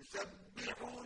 يُسَبِّحُ